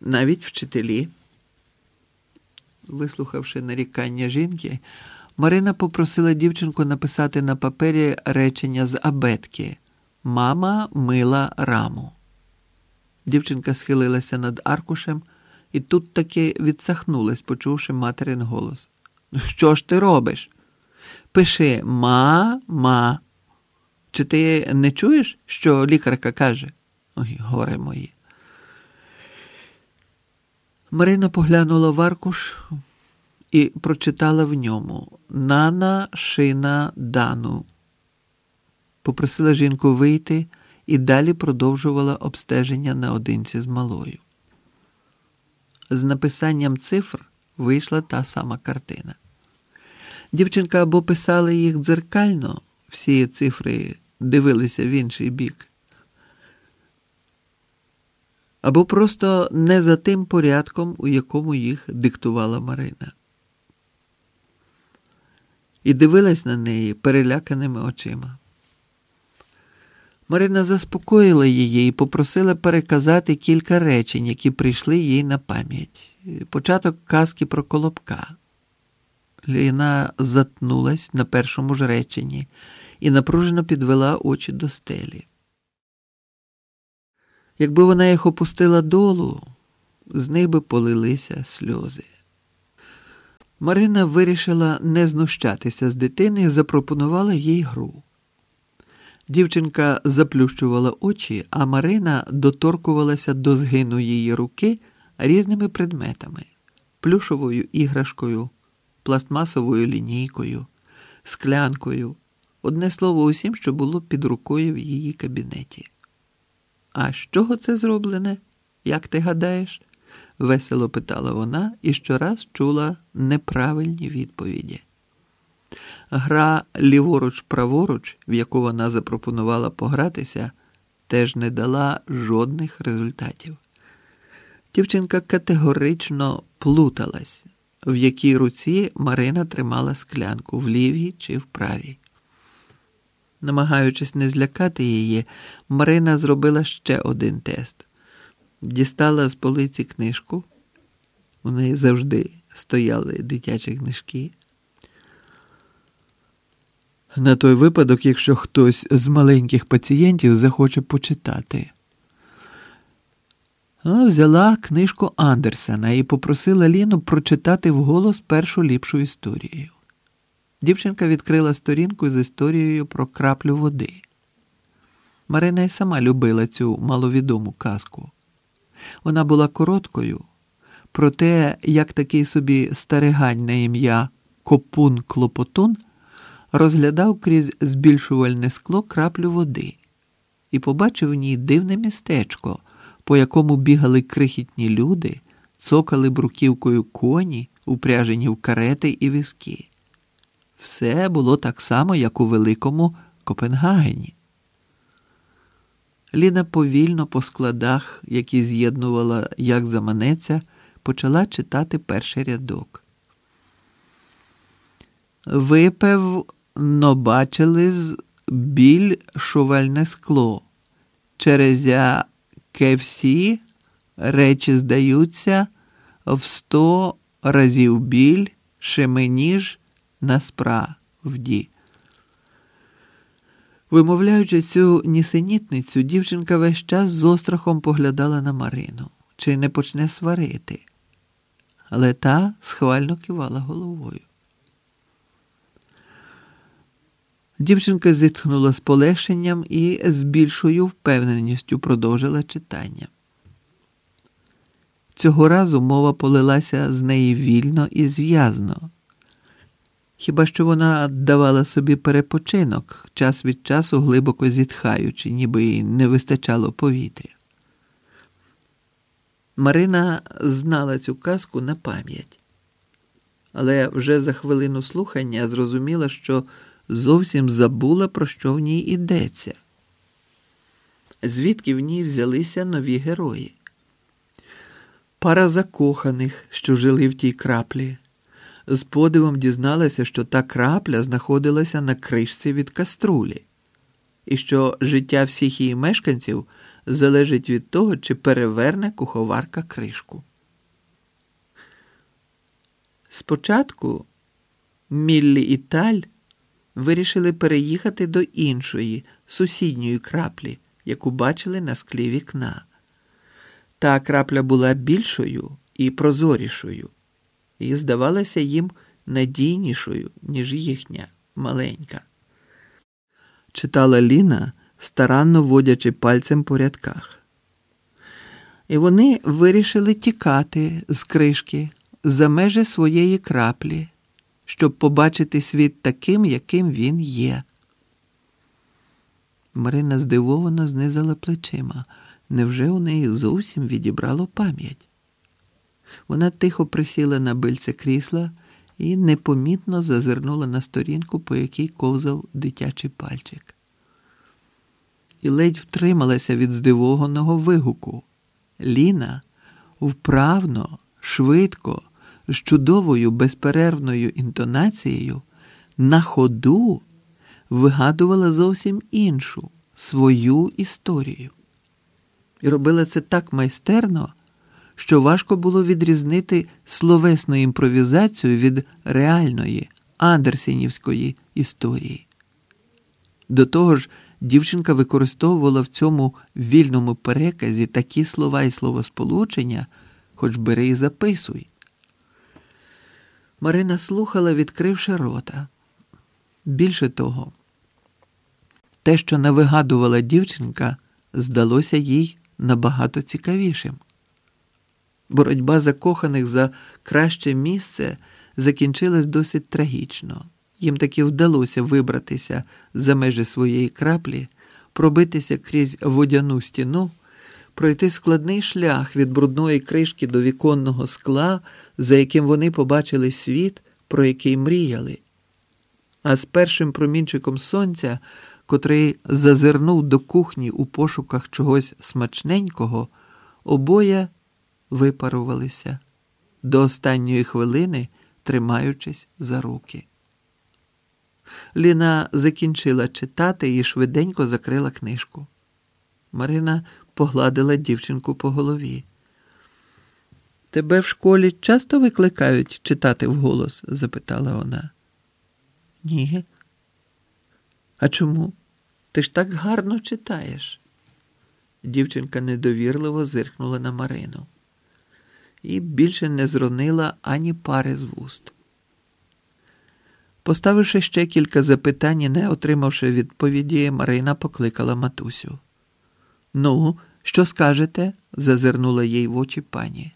навіть вчителі. Вислухавши нарікання жінки, Марина попросила дівчинку написати на папері речення з абетки Мама мила раму. Дівчинка схилилася над аркушем і тут таки відсахнулась, почувши материн голос. Ну, що ж ти робиш? Пиши ма-ма. Чи ти не чуєш, що лікарка каже? Ой, горе мої. Марина поглянула в аркуш і прочитала в ньому Нана шина дану. Попросила жінку вийти і далі продовжувала обстеження наодинці з малою. З написанням цифр вийшла та сама картина. Дівчинка або писала їх дзеркально, всі цифри дивилися в інший бік, або просто не за тим порядком, у якому їх диктувала Марина. І дивилась на неї переляканими очима. Марина заспокоїла її і попросила переказати кілька речень, які прийшли їй на пам'ять. Початок казки про Колобка. Ліна затнулась на першому ж реченні і напружено підвела очі до стелі. Якби вона їх опустила долу, з них би полилися сльози. Марина вирішила не знущатися з дитини і запропонувала їй гру. Дівчинка заплющувала очі, а Марина доторкувалася до згину її руки різними предметами плюшовою іграшкою, пластмасовою лінійкою, склянкою, одне слово, усім, що було під рукою в її кабінеті. А з чого це зроблене? Як ти гадаєш? весело питала вона і щораз чула неправильні відповіді. Гра ліворуч-праворуч, в яку вона запропонувала погратися, теж не дала жодних результатів. Дівчинка категорично плуталась, в якій руці Марина тримала склянку в лівій чи в правій. Намагаючись не злякати її, Марина зробила ще один тест. Дістала з полиці книжку. У неї завжди стояли дитячі книжки. На той випадок, якщо хтось з маленьких пацієнтів захоче почитати. Вона взяла книжку Андерсена і попросила Ліну прочитати вголос першу ліпшу історію. Дівчинка відкрила сторінку з історією про краплю води. Марина й сама любила цю маловідому казку. Вона була короткою, про те, як такий собі старигань на ім'я Копун Клопотун розглядав крізь збільшувальне скло краплю води і побачив в ній дивне містечко, по якому бігали крихітні люди, цокали бруківкою коні, упряжені в карети і візки. Все було так само, як у великому Копенгагені. Ліна повільно по складах, які з'єднувала, як заманеться, почала читати перший рядок. Випев, но бачили з біль шувальне скло. Через яке всі речі здаються в сто разів біль, шеменіж насправді. Вимовляючи цю нісенітницю, дівчинка весь час з острахом поглядала на Марину, чи не почне сварити, але та схвально кивала головою. Дівчинка зітхнула з полегшенням і з більшою впевненістю продовжила читання. Цього разу мова полилася з неї вільно і зв'язно. Хіба що вона давала собі перепочинок, час від часу глибоко зітхаючи, ніби їй не вистачало повітря. Марина знала цю казку на пам'ять, але вже за хвилину слухання зрозуміла, що зовсім забула, про що в ній йдеться. Звідки в ній взялися нові герої? Пара закоханих, що жили в тій краплі з подивом дізналася, що та крапля знаходилася на кришці від каструлі, і що життя всіх її мешканців залежить від того, чи переверне куховарка кришку. Спочатку Міллі і Таль вирішили переїхати до іншої сусідньої краплі, яку бачили на склі вікна. Та крапля була більшою і прозорішою, і здавалася їм надійнішою, ніж їхня маленька. Читала Ліна, старанно водячи пальцем по рядках. І вони вирішили тікати з кришки за межі своєї краплі, щоб побачити світ таким, яким він є. Марина здивовано знизала плечима. Невже у неї зовсім відібрало пам'ять? Вона тихо присіла на бильце крісла і непомітно зазирнула на сторінку, по якій ковзав дитячий пальчик. І ледь втрималася від здивованого вигуку. Ліна вправно, швидко, з чудовою безперервною інтонацією на ходу вигадувала зовсім іншу свою історію. І робила це так майстерно, що важко було відрізнити словесну імпровізацію від реальної андерсенівської історії. До того ж, дівчинка використовувала в цьому вільному переказі такі слова і словосполучення, хоч бери і записуй. Марина слухала, відкривши рота. Більше того, те, що навигадувала дівчинка, здалося їй набагато цікавішим. Боротьба закоханих за краще місце закінчилась досить трагічно. Їм таки вдалося вибратися за межі своєї краплі, пробитися крізь водяну стіну, пройти складний шлях від брудної кришки до віконного скла, за яким вони побачили світ, про який мріяли. А з першим промінчиком сонця, котрий зазирнув до кухні у пошуках чогось смачненького, обоє випарувалися до останньої хвилини, тримаючись за руки. Ліна закінчила читати і швиденько закрила книжку. Марина погладила дівчинку по голові. Тебе в школі часто викликають читати вголос? запитала вона. Ні. А чому? Ти ж так гарно читаєш? Дівчинка недовірливо зиркнула на Марину і більше не зронила ані пари з вуст. Поставивши ще кілька запитань, і не отримавши відповіді, Марина покликала матусю. Ну, що скажете? зазирнула їй в очі пані.